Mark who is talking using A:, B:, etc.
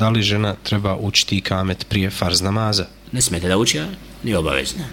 A: da li žena treba učiti kamet prije farz namaza?
B: Ne smete da uči, a nije obavezna.